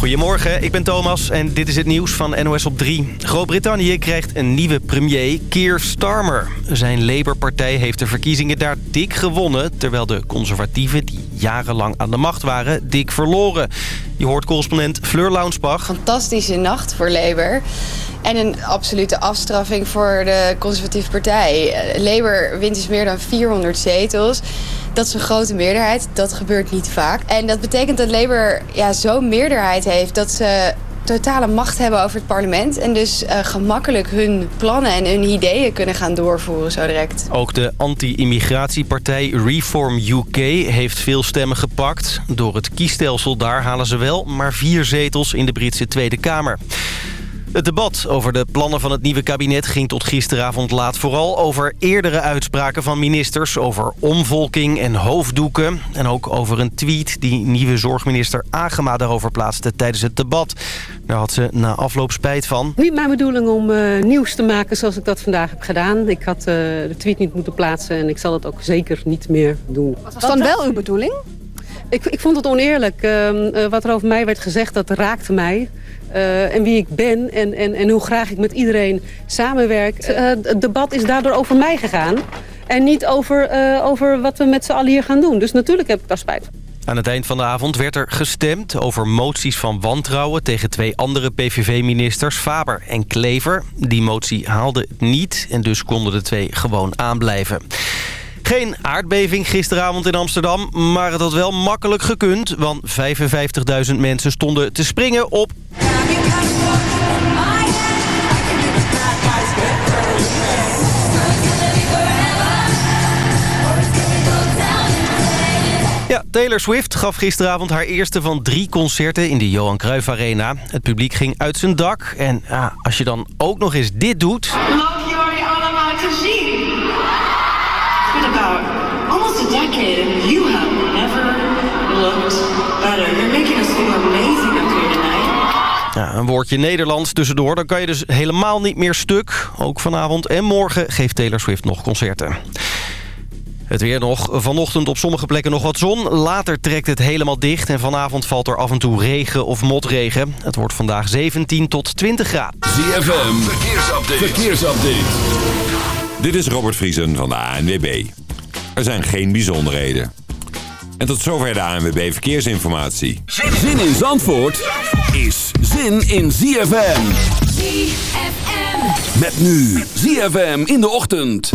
Goedemorgen, ik ben Thomas en dit is het nieuws van NOS op 3. Groot-Brittannië krijgt een nieuwe premier, Keir Starmer. Zijn Labour-partij heeft de verkiezingen daar dik gewonnen... terwijl de conservatieven, die jarenlang aan de macht waren, dik verloren. Je hoort correspondent Fleur Launsbach. Fantastische nacht voor Labour. En een absolute afstraffing voor de conservatieve partij. Labour wint dus meer dan 400 zetels. Dat is een grote meerderheid. Dat gebeurt niet vaak. En dat betekent dat Labour ja, zo'n meerderheid heeft... dat ze totale macht hebben over het parlement... en dus uh, gemakkelijk hun plannen en hun ideeën kunnen gaan doorvoeren zo direct. Ook de anti-immigratiepartij Reform UK heeft veel stemmen gepakt. Door het kiesstelsel daar halen ze wel maar vier zetels in de Britse Tweede Kamer. Het debat over de plannen van het nieuwe kabinet ging tot gisteravond laat vooral over eerdere uitspraken van ministers over omvolking en hoofddoeken. En ook over een tweet die nieuwe zorgminister Agema daarover plaatste tijdens het debat. Daar had ze na afloop spijt van. Niet mijn bedoeling om uh, nieuws te maken zoals ik dat vandaag heb gedaan. Ik had uh, de tweet niet moeten plaatsen en ik zal het ook zeker niet meer doen. Was dan wel uw bedoeling? Ik, ik vond het oneerlijk. Uh, wat er over mij werd gezegd, dat raakte mij. Uh, en wie ik ben en, en, en hoe graag ik met iedereen samenwerk. Uh, het debat is daardoor over mij gegaan. En niet over, uh, over wat we met z'n allen hier gaan doen. Dus natuurlijk heb ik daar spijt. Aan het eind van de avond werd er gestemd over moties van wantrouwen... tegen twee andere PVV-ministers, Faber en Klever. Die motie haalde het niet en dus konden de twee gewoon aanblijven. Geen aardbeving gisteravond in Amsterdam, maar het had wel makkelijk gekund. Want 55.000 mensen stonden te springen op... Ja, Taylor Swift gaf gisteravond haar eerste van drie concerten in de Johan Cruijff Arena. Het publiek ging uit zijn dak. En ja, als je dan ook nog eens dit doet... Wat jullie allemaal te zien. Decade and you have never looked better. You're making us feel amazing up here tonight. Ja, een woordje Nederlands tussendoor, dan kan je dus helemaal niet meer stuk. Ook vanavond en morgen geeft Taylor Swift nog concerten. Het weer nog. Vanochtend op sommige plekken nog wat zon. Later trekt het helemaal dicht en vanavond valt er af en toe regen of motregen. Het wordt vandaag 17 tot 20 graden. ZFM, verkeersupdate. verkeersupdate. Dit is Robert Vriesen van de ANWB. Er zijn geen bijzonderheden. En tot zover de ANWB Verkeersinformatie. Zin in Zandvoort is zin in ZFM. ZFM. Met nu ZFM in de ochtend.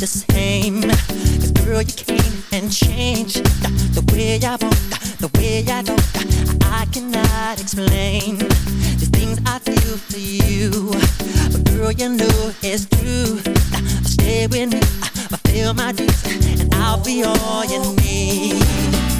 The same. Cause girl, you came and changed the way I walk, the way I talk. I cannot explain the things I feel for you. But girl, you know it's true. Stay with me, fulfill my dreams, and I'll be all you need.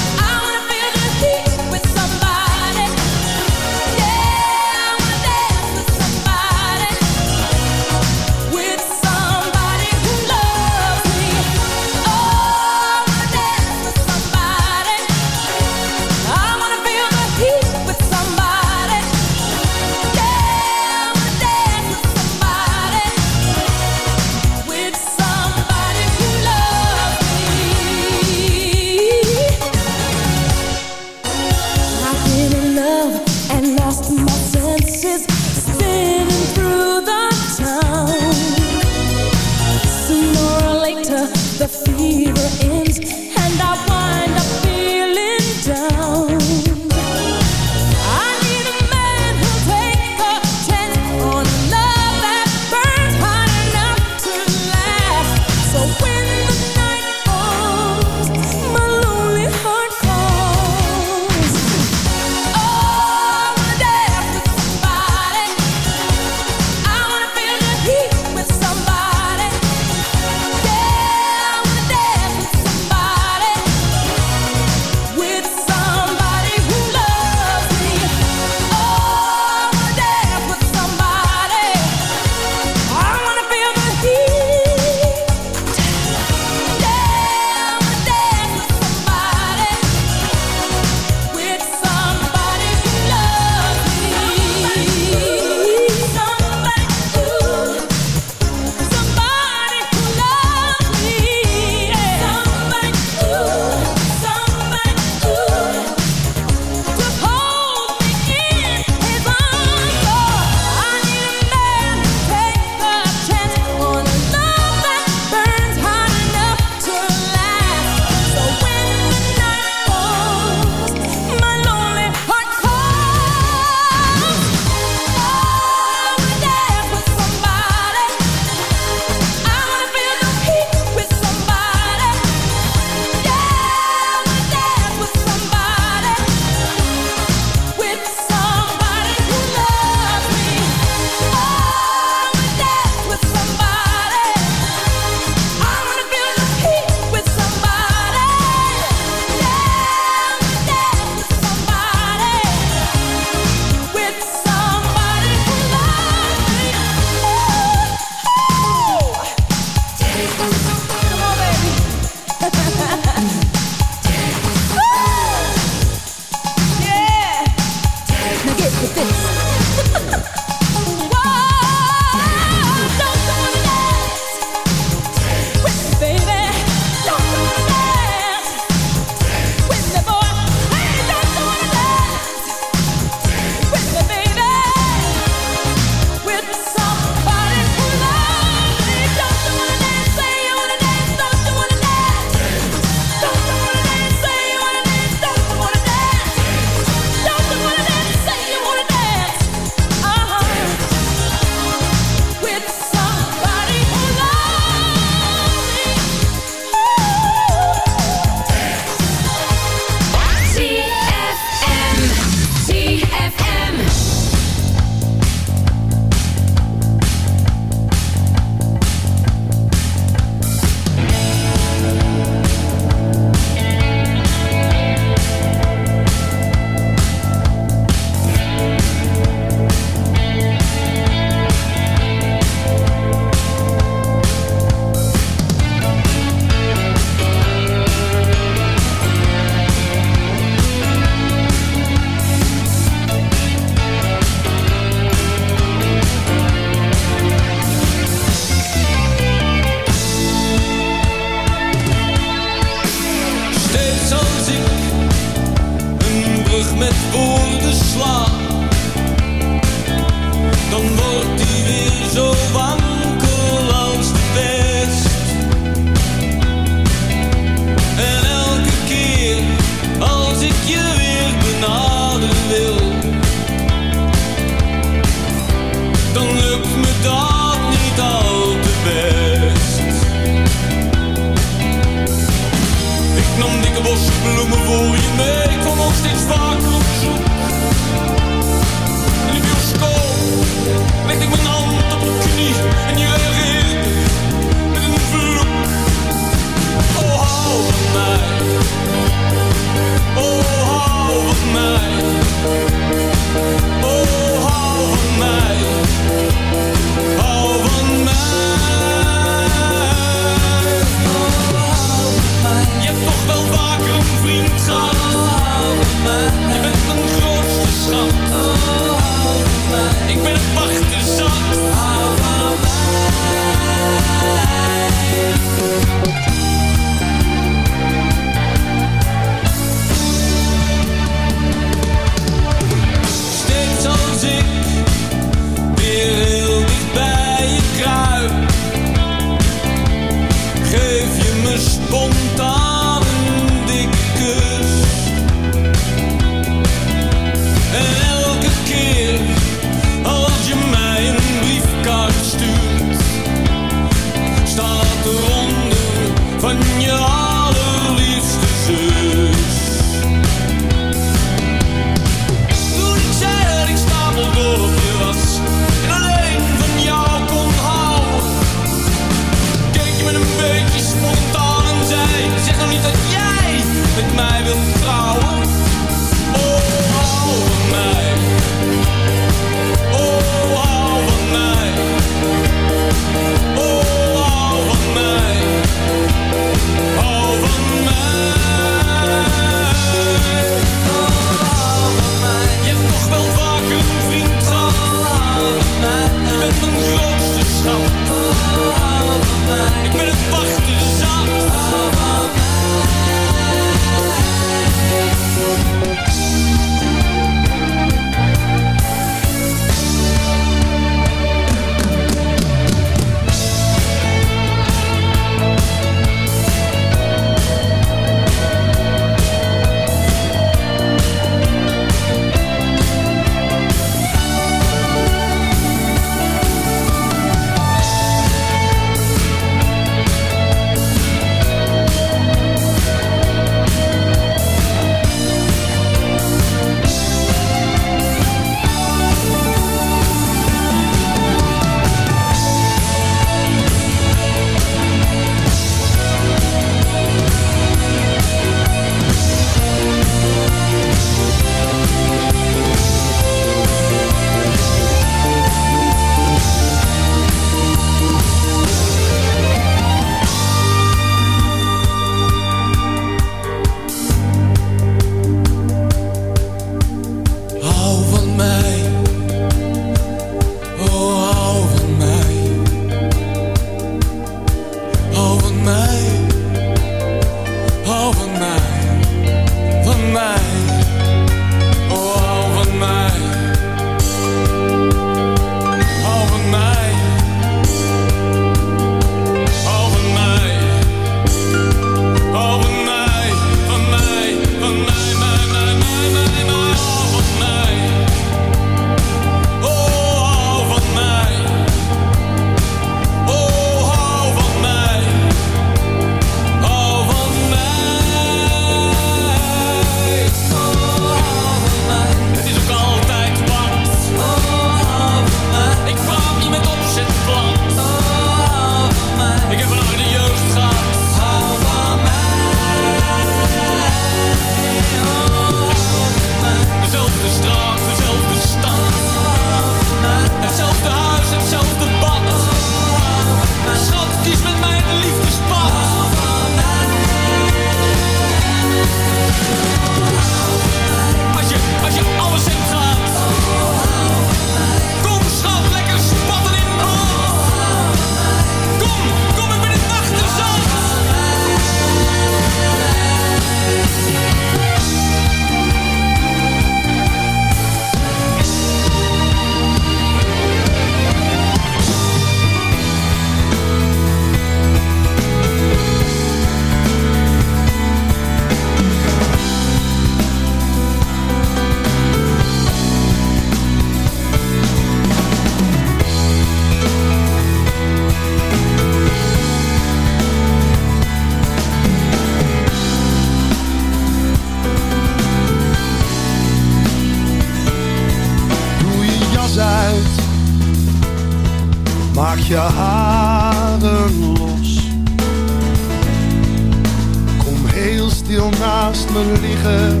naast me liggen.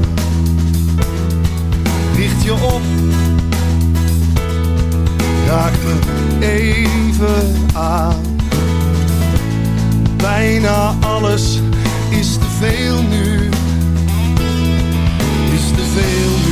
Richt je op, raak me even aan. Bijna alles is te veel nu, is te veel nu.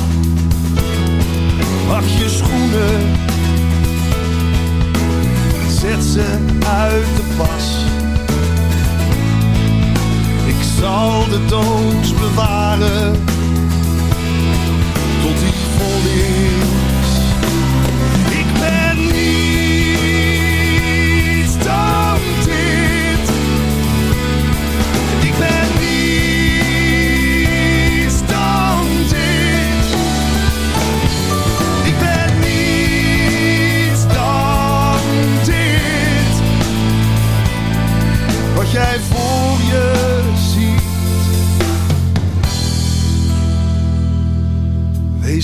Pak je schoenen. Zet ze uit de pas. Ik zal de doos bewaren.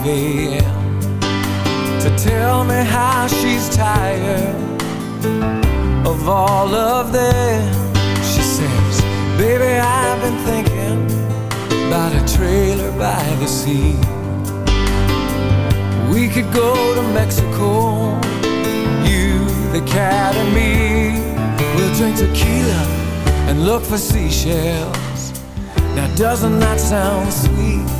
5 a.m. to tell me how she's tired of all of them. She says, Baby, I've been thinking about a trailer by the sea. We could go to Mexico, you, the cat, and me. We'll drink tequila and look for seashells. Now doesn't that sound sweet?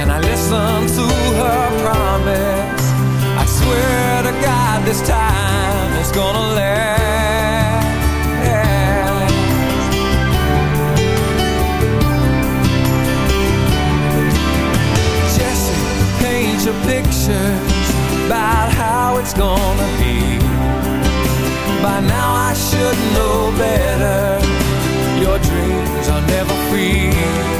and I listen to her promise. I swear to God, this time it's gonna last. Jesse, paint your picture about how it's gonna be. By now I should know better. Your dreams are never free.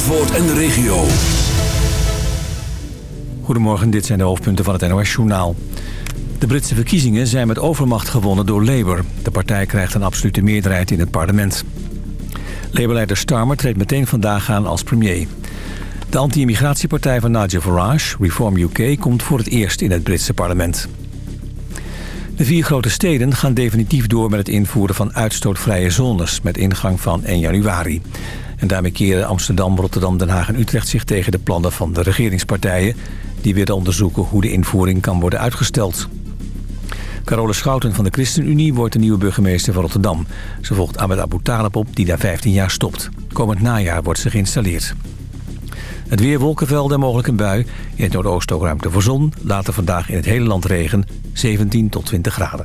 Zandvoort en de regio. Goedemorgen, dit zijn de hoofdpunten van het NOS-journaal. De Britse verkiezingen zijn met overmacht gewonnen door Labour. De partij krijgt een absolute meerderheid in het parlement. Labour-leider Starmer treedt meteen vandaag aan als premier. De anti-immigratiepartij van Nigel Farage, Reform UK, komt voor het eerst in het Britse parlement. De vier grote steden gaan definitief door met het invoeren van uitstootvrije zones... met ingang van 1 januari. En daarmee keren Amsterdam, Rotterdam, Den Haag en Utrecht zich tegen de plannen van de regeringspartijen... die willen onderzoeken hoe de invoering kan worden uitgesteld. Carole Schouten van de ChristenUnie wordt de nieuwe burgemeester van Rotterdam. Ze volgt Ahmed Abu Talib op, die daar 15 jaar stopt. Komend najaar wordt ze geïnstalleerd. Het weer wolkenvelden en mogelijk een bui. In het noordoosten ook ruimte voor zon. Later vandaag in het hele land regen. 17 tot 20 graden.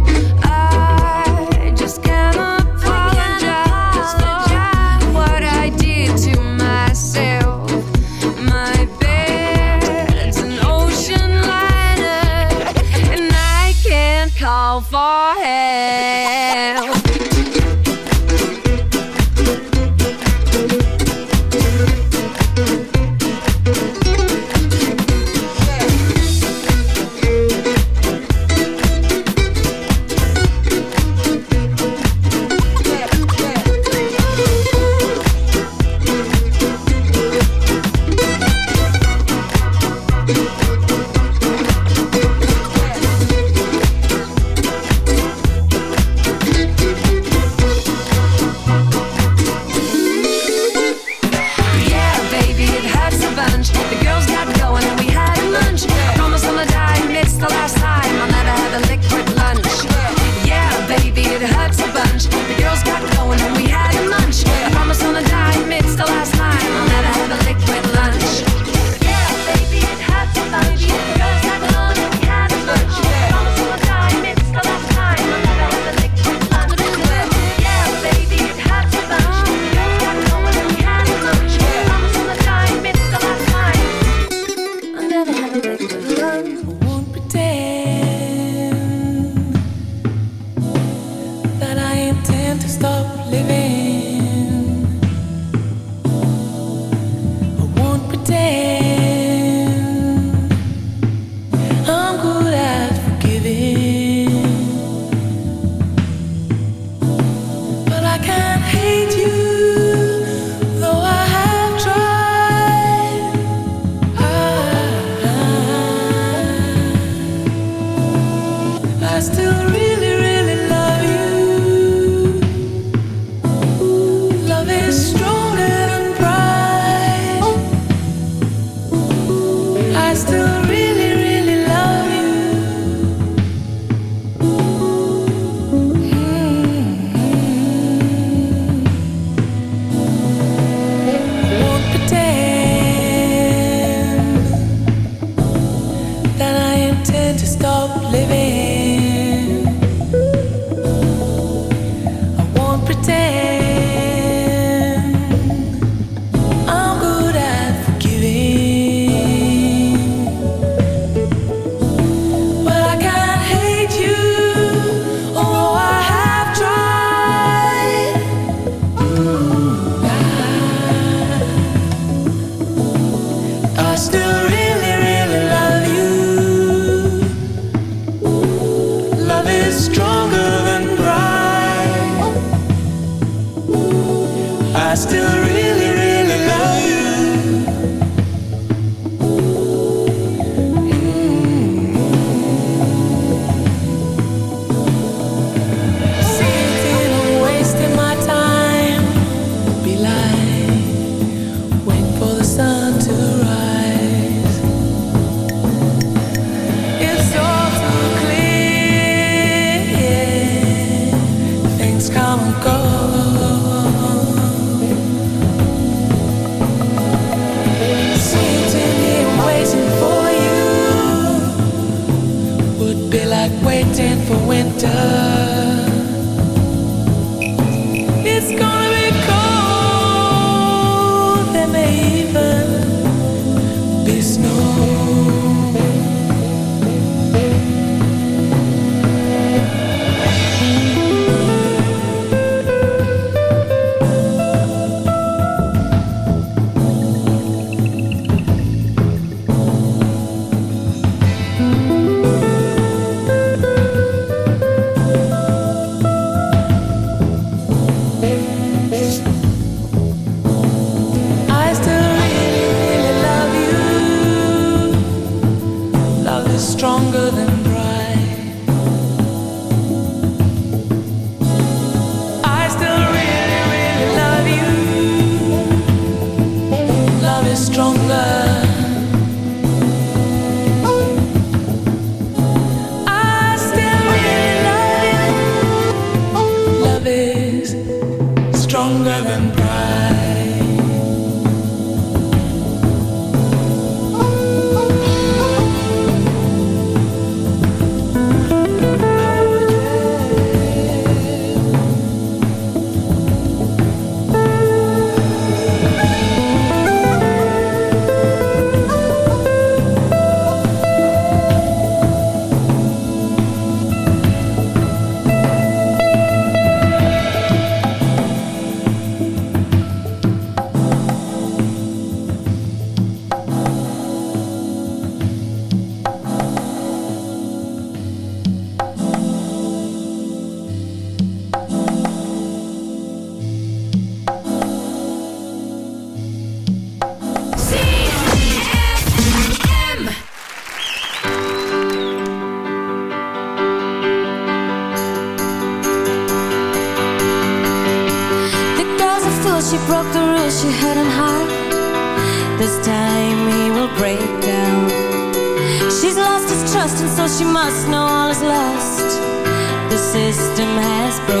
the system has broken.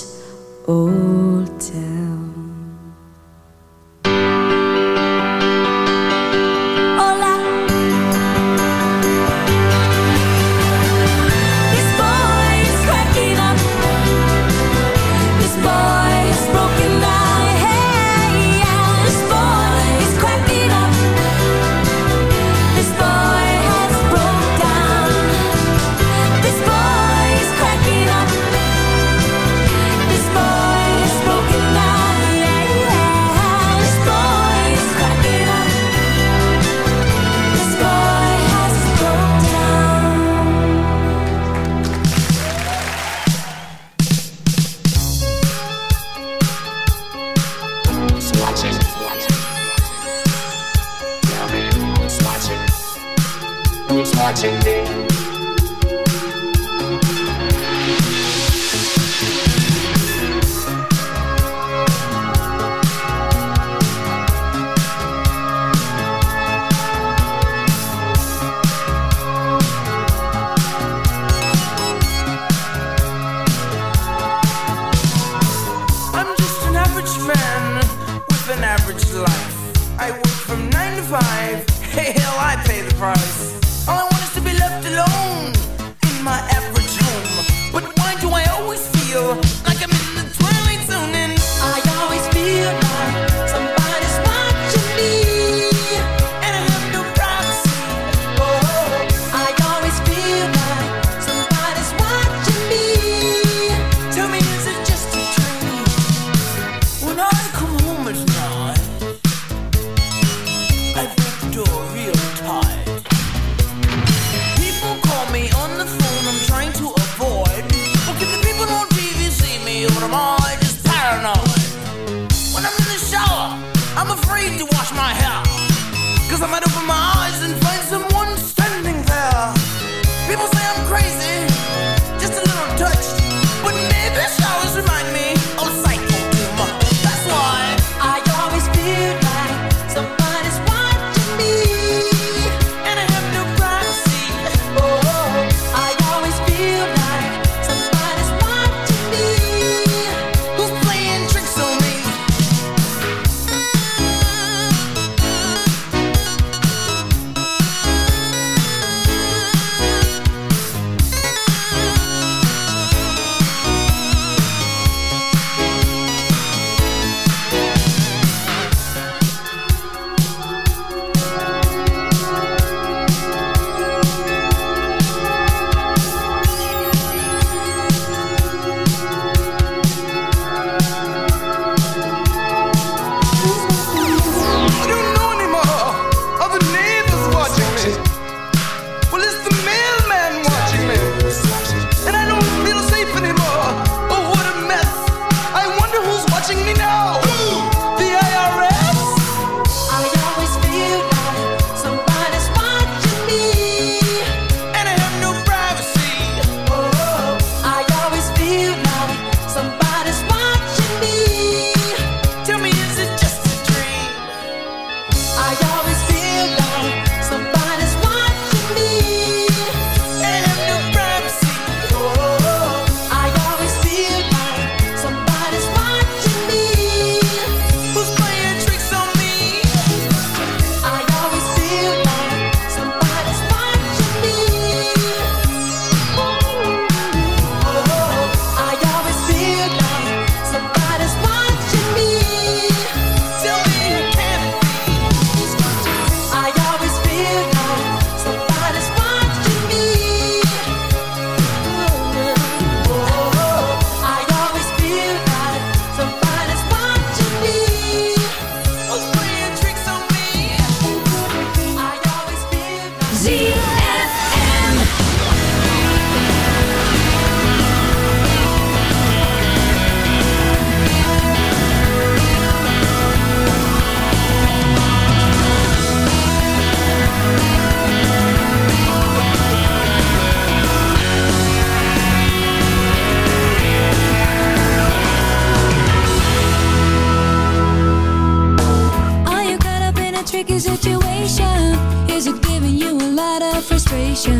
tricky situation. Is it giving you a lot of frustration?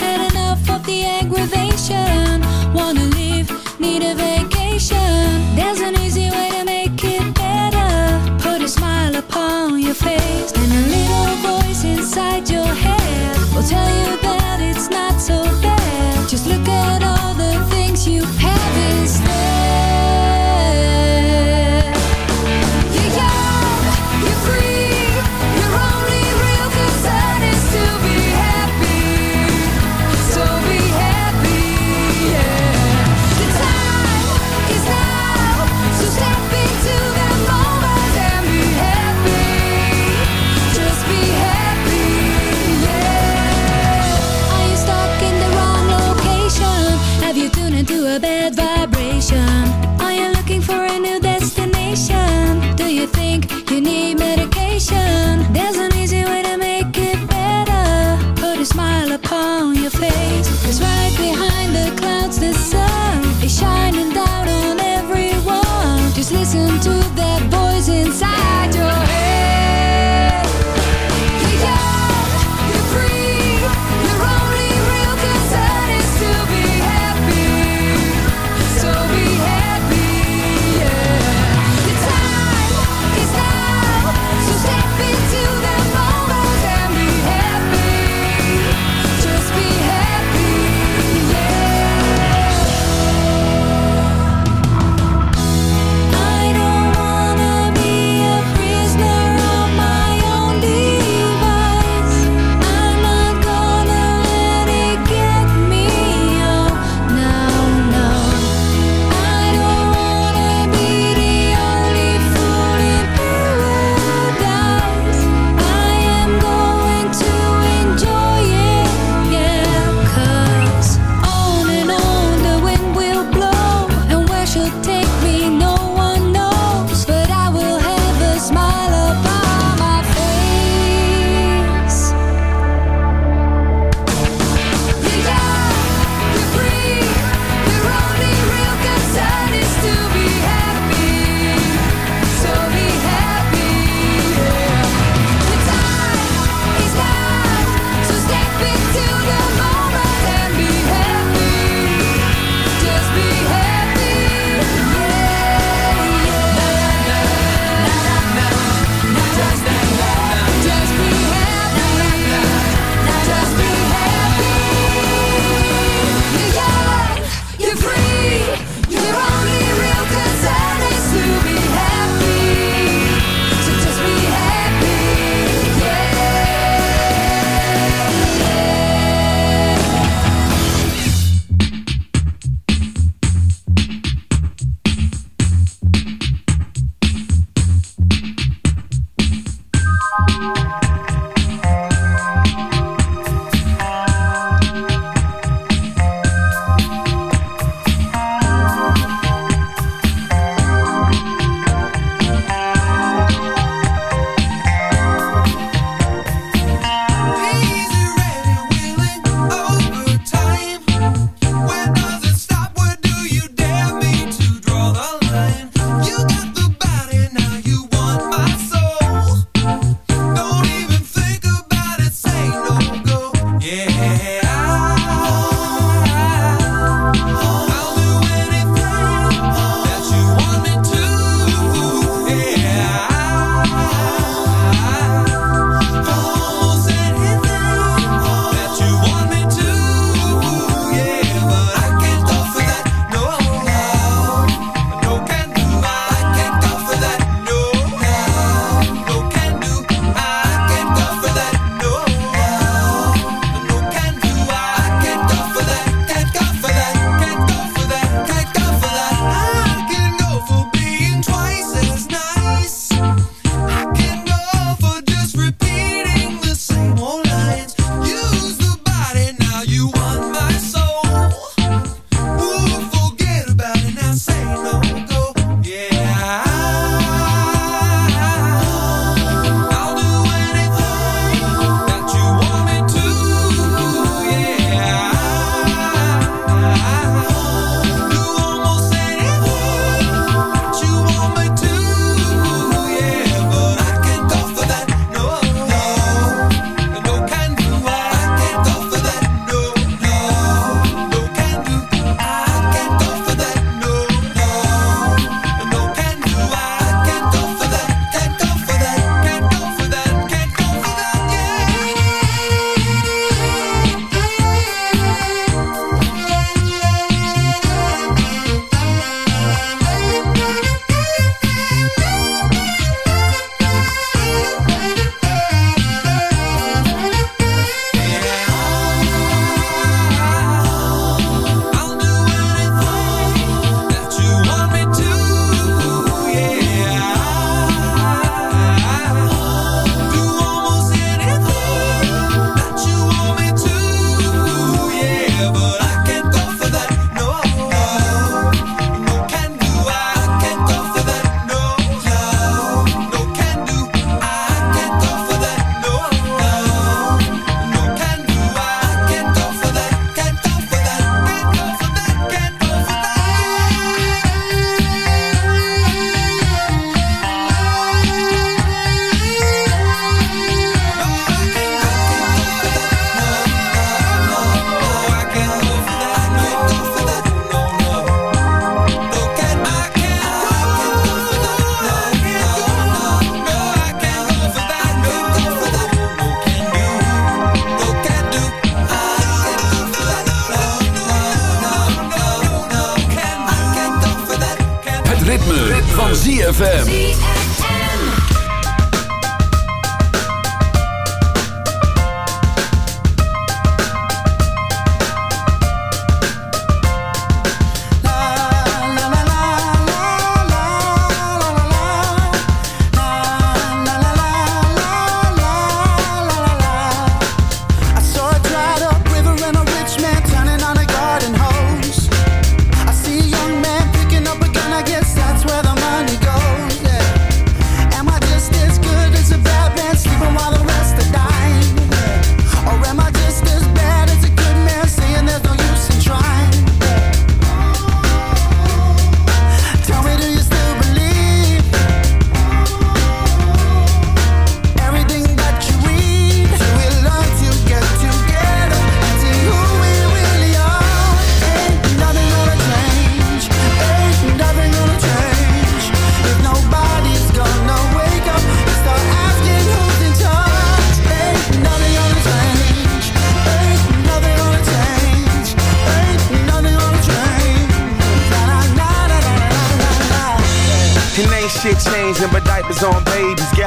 Had enough of the aggravation. Wanna leave, need a vacation. There's an easy way to make it better. Put a smile upon your face And a little voice inside your head Will tell you that it's not so bad. Just look at all the things you have instead.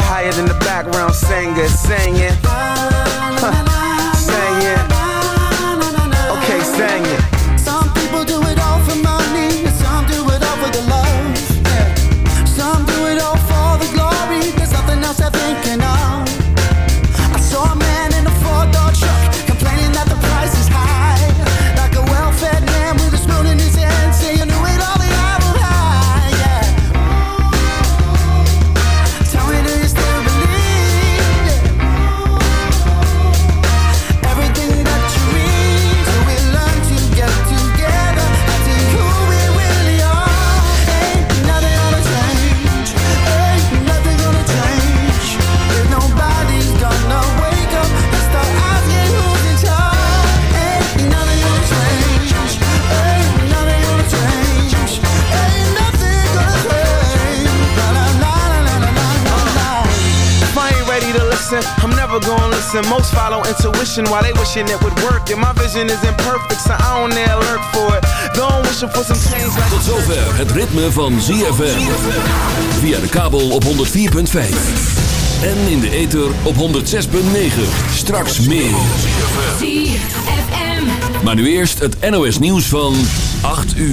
higher than the while wishing it would work. My vision is imperfect, so for it. For some Tot zover het ritme van ZFM. Via de kabel op 104.5. En in de ether op 106.9. Straks meer. ZFM. Maar nu eerst het NOS nieuws van 8 uur.